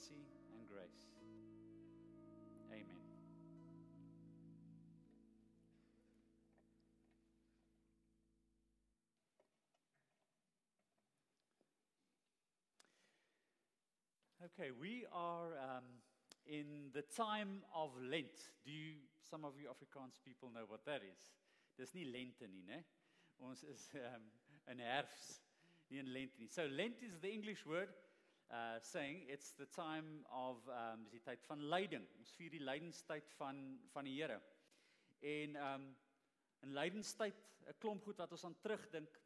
mercy and grace. Amen. Okay, we are um, in the time of Lent. Do you, some of you Afrikaans people know what that is? Dis nie lente nie? Ons is um, in herfs, nie in lente nie. So Lent is the English word uh saying it's the time of um dis die tyd van lyding. Ons vier die lydenstyd van van die Here. En um in lydenstyd 'n klomp goed wat ons aan terugdink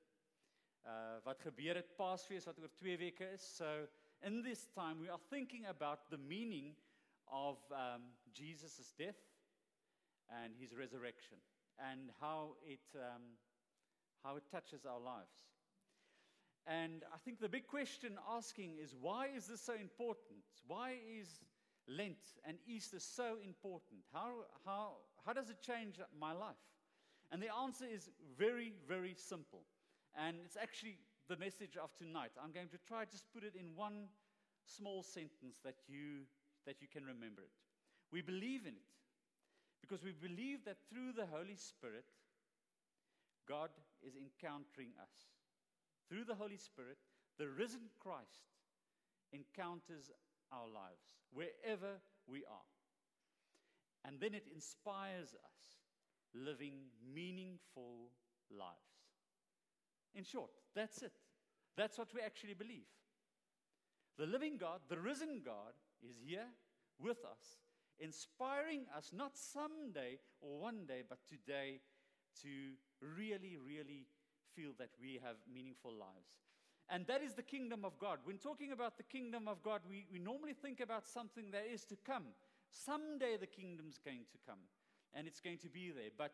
uh wat gebeur het Paasfees wat oor 2 weke is. So in this time, we are thinking about the meaning of um, Jesus' death and his resurrection and how it, um, how it touches our lives. And I think the big question asking is why is this so important? Why is Lent and Easter so important? How, how, how does it change my life? And the answer is very, very simple. And it's actually the message of tonight. I'm going to try just put it in one small sentence that you that you can remember it. We believe in it because we believe that through the Holy Spirit God is encountering us. Through the Holy Spirit, the risen Christ encounters our lives wherever we are. And then it inspires us living meaningful lives. In short, that's it. That's what we actually believe. The living God, the risen God, is here with us, inspiring us not someday or one day, but today to really, really feel that we have meaningful lives. And that is the kingdom of God. When talking about the kingdom of God, we, we normally think about something that is to come. Someday the kingdom's going to come and it's going to be there, but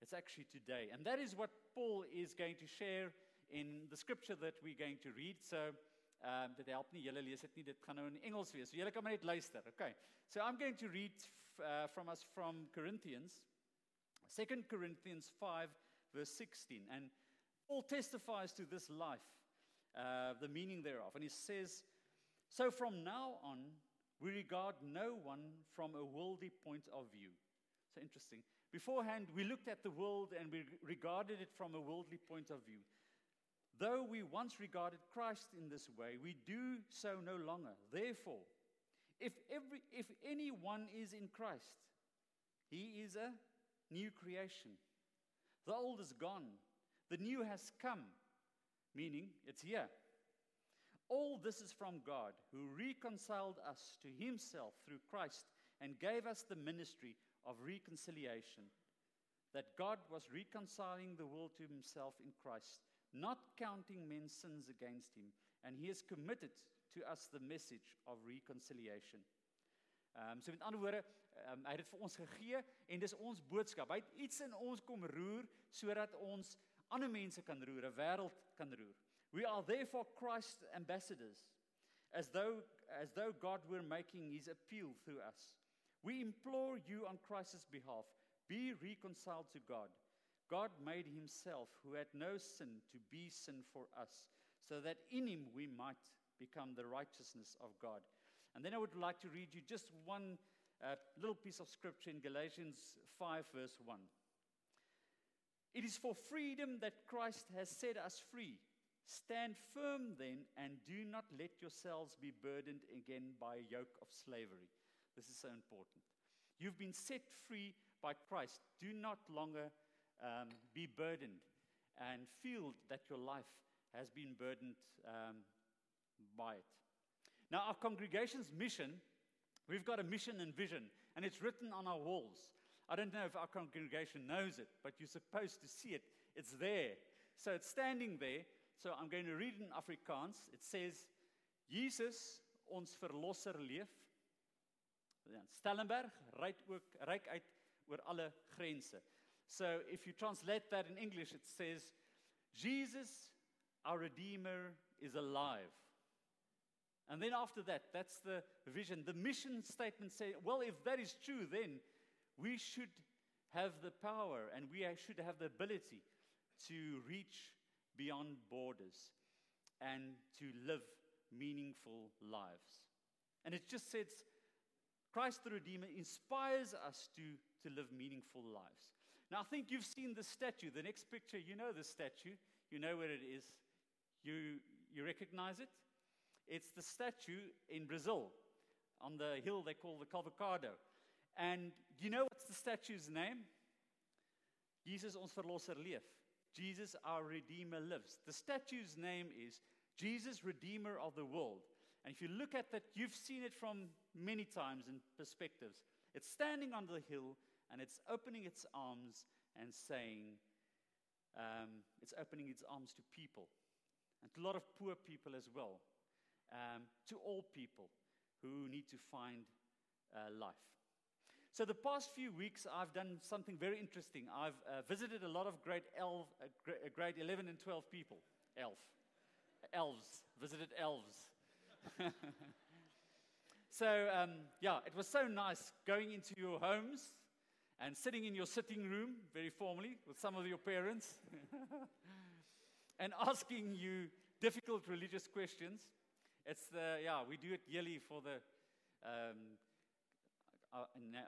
it's actually today. And that is what Paul is going to share in the scripture that we're going to read. So, um, dit help nie julle lees dit nie. Dit gaan nou in Engels wees. So julle kan maar net luister. Okay. So I'm going to read uh, from us from Corinthians 2 Corinthians 5 verse 16 and Paul testifies to this life uh, the meaning thereof and he says so from now on we regard no one from a worldly point of view. So interesting. Beforehand we looked at the world and we regarded it from a worldly point of view. Though we once regarded Christ in this way, we do so no longer. Therefore, if, every, if anyone is in Christ, he is a new creation. The old is gone, the new has come, meaning it's here. All this is from God, who reconciled us to himself through Christ and gave us the ministry of reconciliation. That God was reconciling the world to himself in Christ not counting men's sins against him, and he has committed to us the message of reconciliation. Ehm um, so met ander woorde, um, hy het dit vir ons gegee en dis ons boodskap. Hy het iets in ons kom roer sodat ons ander mense kan roer, 'n wêreld kan roer. We are therefore Christ's ambassadors as though as though God were making his appeal through us. We implore you on Christ's behalf, be reconciled to God. God made himself, who had no sin, to be sin for us, so that in him we might become the righteousness of God. And then I would like to read you just one uh, little piece of scripture in Galatians 5, verse 1. It is for freedom that Christ has set us free. Stand firm then, and do not let yourselves be burdened again by a yoke of slavery. This is so important. You've been set free by Christ. Do not longer um, be burdened and feel that your life has been burdened um, by it. Now, our congregation's mission, we've got a mission and vision, and it's written on our walls. I don't know if our congregation knows it, but you're supposed to see it. It's there. So it's standing there. So I'm going to read in Afrikaans. It says, Jesus, ons verlosser leef. Stellenberg ryk uit oor alle grense. So if you translate that in English, it says, Jesus, our Redeemer, is alive. And then after that, that's the vision. The mission statement says, well, if that is true, then we should have the power and we should have the ability to reach beyond borders and to live meaningful lives. And it just says Christ the Redeemer inspires us to, to live meaningful lives. Now, I think you've seen the statue. The next picture, you know the statue, you know where it is, you, you recognize it. It's the statue in Brazil on the hill they call the Corcovado. And you know what's the statue's name? Jesus ons verlosser leef. Jesus our redeemer lives. The statue's name is Jesus redeemer of the world. And if you look at that, you've seen it from many times and perspectives. It's standing on the hill and it's opening its arms and saying, um, it's opening its arms to people, and to a lot of poor people as well, um, to all people who need to find uh, life. So, the past few weeks, I've done something very interesting. I've uh, visited a lot of grade, elf, uh, uh grade 11 and 12 people. Elf. Elves. Visited elves. so, um, yeah, it was so nice going into your homes and sitting in your sitting room, very formally, with some of your parents, and asking you difficult religious questions. It's the, yeah, we do it yearly for the, um, uh,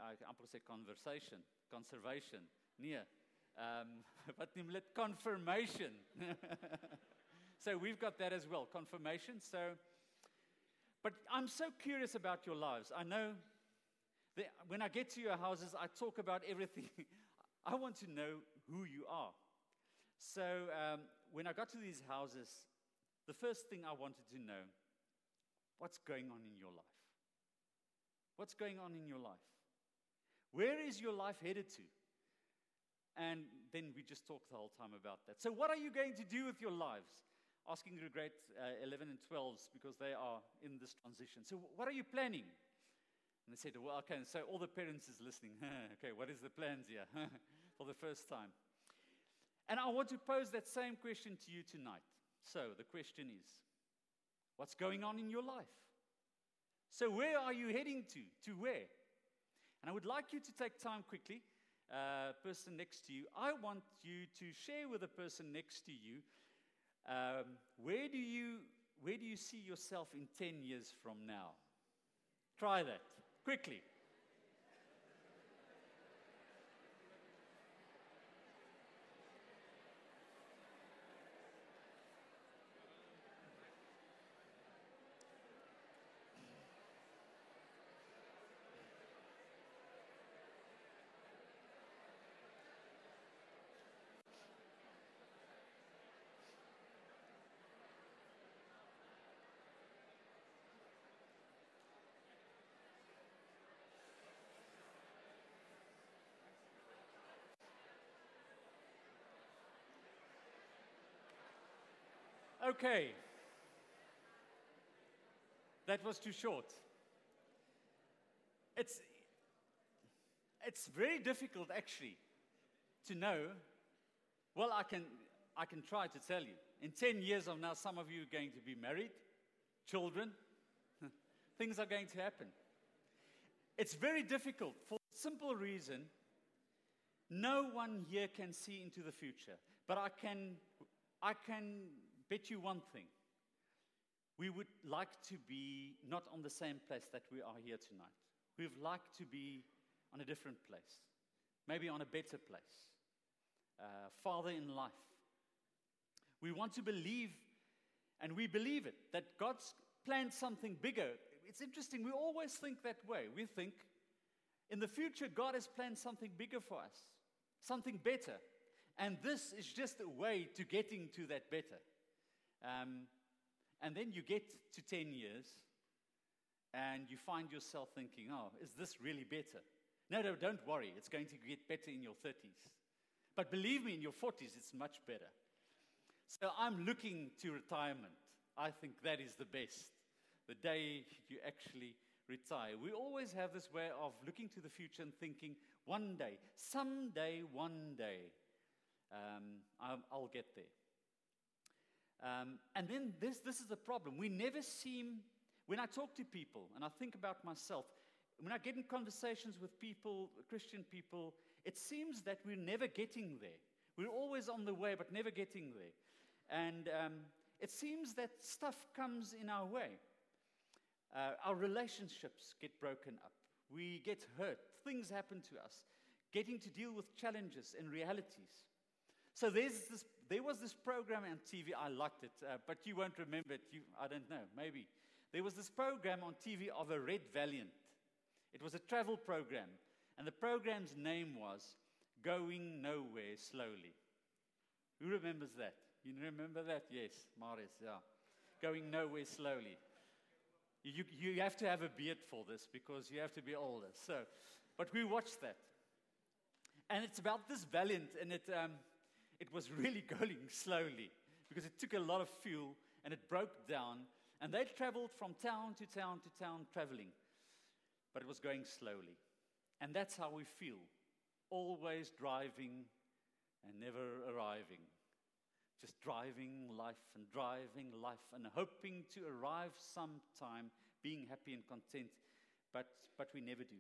I amper say conversation, conservation, nee, um, wat noem dit confirmation. so we've got that as well, confirmation. So but I'm so curious about your lives. I know that when I get to your houses, I talk about everything. I want to know who you are. So um, when I got to these houses, the first thing I wanted to know what's going on in your life? What's going on in your life? Where is your life headed to? And then we just talked the whole time about that. So, what are you going to do with your lives? asking the grade uh, 11 and 12s because they are in this transition. So, what are you planning? And they said, Well, okay, so all the parents is listening. okay, what is the plans here for the first time? And I want to pose that same question to you tonight. So, the question is What's going on in your life? So, where are you heading to? To where? And I would like you to take time quickly, uh, person next to you. I want you to share with the person next to you um, where, do you, where do you see yourself in 10 years from now? Try that quickly. Okay. That was too short. It's, it's very difficult, actually, to know. Well, I can, I can try to tell you. In 10 years from now, some of you are going to be married, children. Things are going to happen. It's very difficult for simple reason no one here can see into the future. But I can, I can bet you one thing. We would like to be not on the same place that we are here tonight. We'd like to be on a different place, maybe on a better place, uh, farther in life. We want to believe, and we believe it, that God's planned something bigger. It's interesting, we always think that way. We think in the future, God has planned something bigger for us, something better. And this is just a way to getting to that better. Um, and then you get to 10 years and you find yourself thinking, oh, is this really better? No, no, don't worry. It's going to get better in your 30s. But believe me, in your 40s, it's much better. So I'm looking to retirement. I think that is the best. The day you actually retire. We always have this way of looking to the future and thinking, one day, someday, one day, um, I'll, I'll get there. Um, and then this, this is the problem. We never seem, when I talk to people and I think about myself, when I get in conversations with people, Christian people, it seems that we're never getting there. We're always on the way, but never getting there. And um, it seems that stuff comes in our way. Uh, our relationships get broken up. We get hurt. Things happen to us. Getting to deal with challenges and realities. So there's this, there was this program on TV. I liked it, uh, but you won't remember it. You, I don't know, maybe. There was this program on TV of a red valiant. It was a travel program, and the program's name was Going Nowhere Slowly. Who remembers that? You remember that? Yes, Maris, yeah. Going Nowhere Slowly. You, you have to have a beard for this because you have to be older. So, but we watched that. And it's about this valiant, and it, um, it was really going slowly because it took a lot of fuel and it broke down. And they traveled from town to town to town traveling, but it was going slowly. And that's how we feel always driving and never arriving. Just driving life and driving life and hoping to arrive sometime, being happy and content, but, but we never do.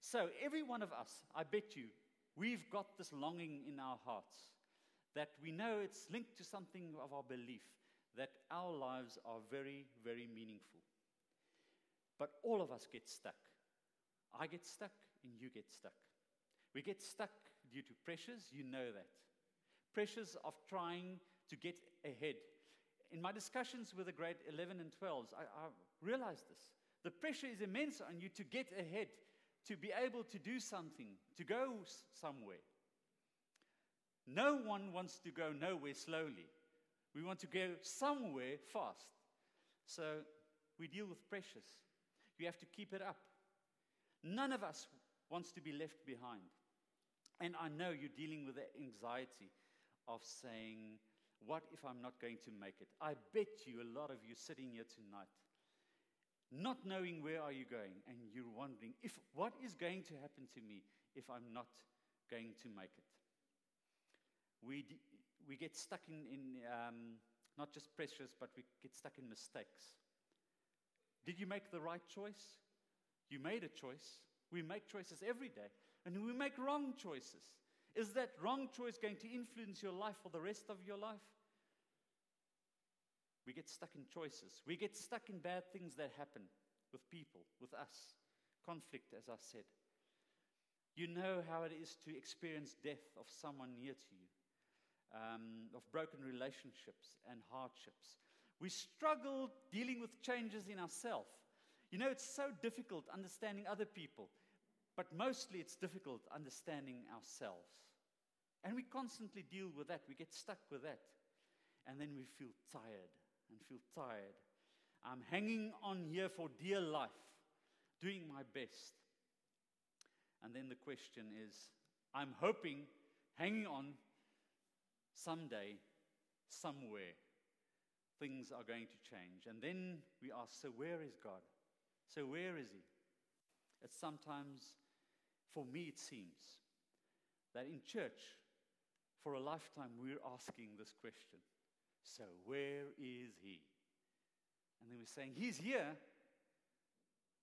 So, every one of us, I bet you, we've got this longing in our hearts that we know it's linked to something of our belief that our lives are very, very meaningful. But all of us get stuck. I get stuck, and you get stuck. We get stuck due to pressures, you know that. Pressures of trying to get ahead. In my discussions with the grade 11 and 12s, I, I realized this. The pressure is immense on you to get ahead, to be able to do something, to go somewhere. No one wants to go nowhere slowly. We want to go somewhere fast. So we deal with pressures. You have to keep it up. None of us wants to be left behind. And I know you're dealing with the anxiety of saying, What if I'm not going to make it? I bet you a lot of you sitting here tonight, not knowing where are you going, and you're wondering, if what is going to happen to me if I'm not going to make it? We, we get stuck in, in um, not just pressures, but we get stuck in mistakes. Did you make the right choice? You made a choice. We make choices every day, and we make wrong choices. Is that wrong choice going to influence your life for the rest of your life? We get stuck in choices. We get stuck in bad things that happen with people, with us. Conflict, as I said. You know how it is to experience death of someone near to you um, of broken relationships and hardships. We struggle dealing with changes in ourselves. You know, it's so difficult understanding other people, but mostly it's difficult understanding ourselves. And we constantly deal with that. We get stuck with that. And then we feel tired and feel tired. I'm hanging on here for dear life, doing my best. And then the question is I'm hoping, hanging on someday, somewhere, things are going to change. And then we ask, so where is God? So where is He? It's sometimes, for me, it seems that in church, for a lifetime, we're asking this question So where is He? And then we're saying, He's here,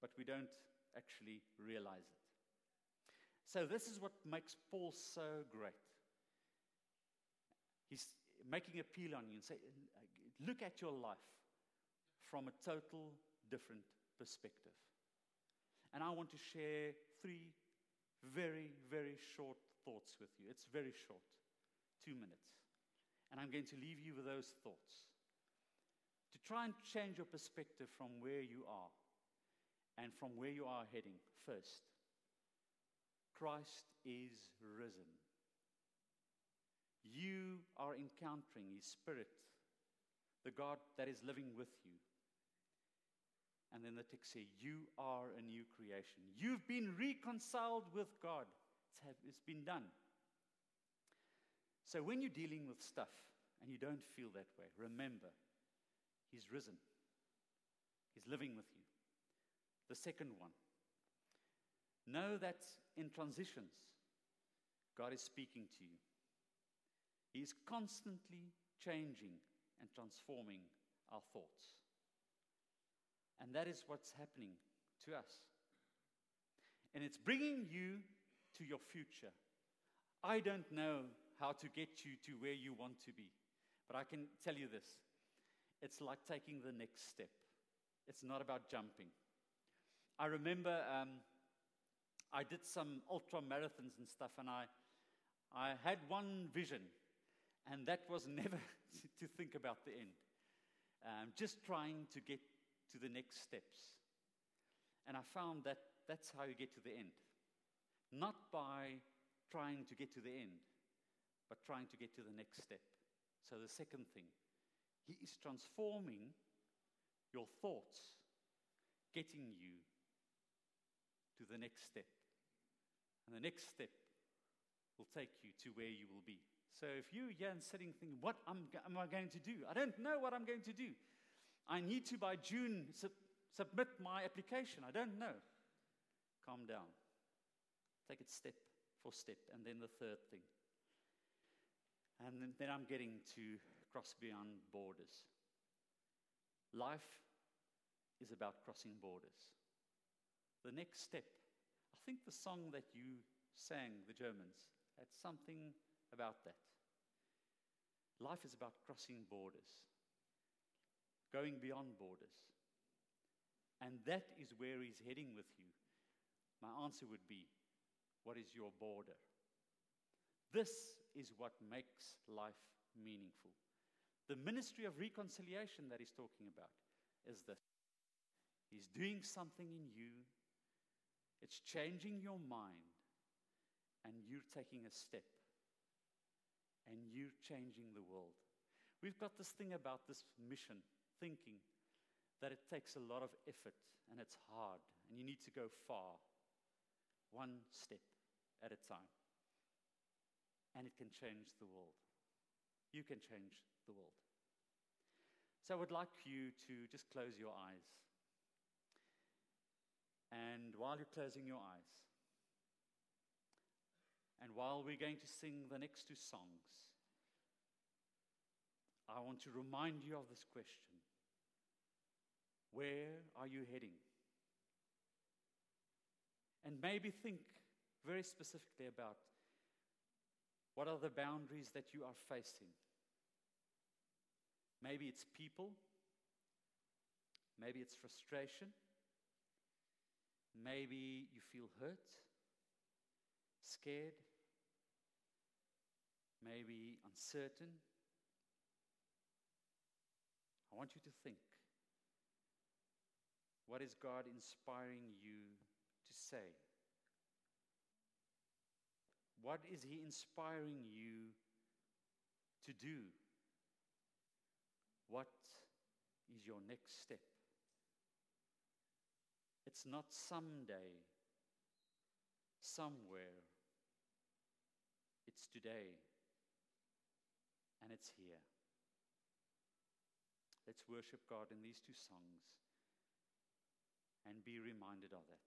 but we don't actually realize it. So, this is what makes Paul so great. He's making appeal on you and say, look at your life from a total different perspective. And I want to share three very, very short thoughts with you. It's very short, two minutes. And I'm going to leave you with those thoughts to try and change your perspective from where you are and from where you are heading. First, Christ is risen. You are encountering His Spirit, the God that is living with you. And then the text says, You are a new creation. You've been reconciled with God. It's been done. So when you're dealing with stuff and you don't feel that way, remember, He's risen, He's living with you. The second one, know that in transitions, God is speaking to you. He's constantly changing and transforming our thoughts. And that is what's happening to us. And it's bringing you to your future. I don't know how to get you to where you want to be, but I can tell you this it's like taking the next step. It's not about jumping, I remember um, I did some ultra marathons and stuff, and I, I had one vision, and that was never to think about the end. Um, just trying to get to the next steps. And I found that that's how you get to the end. Not by trying to get to the end, but trying to get to the next step. So, the second thing, He is transforming your thoughts, getting you to the next step. And the next step will take you to where you will be. So if here and sitting thinking, what am, am I going to do? I don't know what I'm going to do. I need to, by June, sub- submit my application. I don't know. Calm down. Take it step for step. And then the third thing. And then, then I'm getting to cross beyond borders. Life is about crossing borders. The next step, I think the song that you sang, the Germans, had something about that. Life is about crossing borders, going beyond borders. And that is where he's heading with you. My answer would be what is your border? This is what makes life meaningful. The ministry of reconciliation that he's talking about is this He's doing something in you, it's changing your mind, and you're taking a step and you're changing the world. We've got this thing about this mission, thinking that it takes a lot of effort and it's hard and you need to go far, one step at a time. And it can change the world. You can change the world. So I would like you to just close your eyes. And while you're closing your eyes, and while we're going to sing the next two songs, I want to remind you of this question Where are you heading? And maybe think very specifically about what are the boundaries that you are facing. Maybe it's people, maybe it's frustration, maybe you feel hurt, scared, maybe uncertain. I want you to think what is God inspiring you to say? What is He inspiring you to do? What is your next step? It's not someday, somewhere. It's today and it's here. Let's worship God in these two songs and be reminded of that.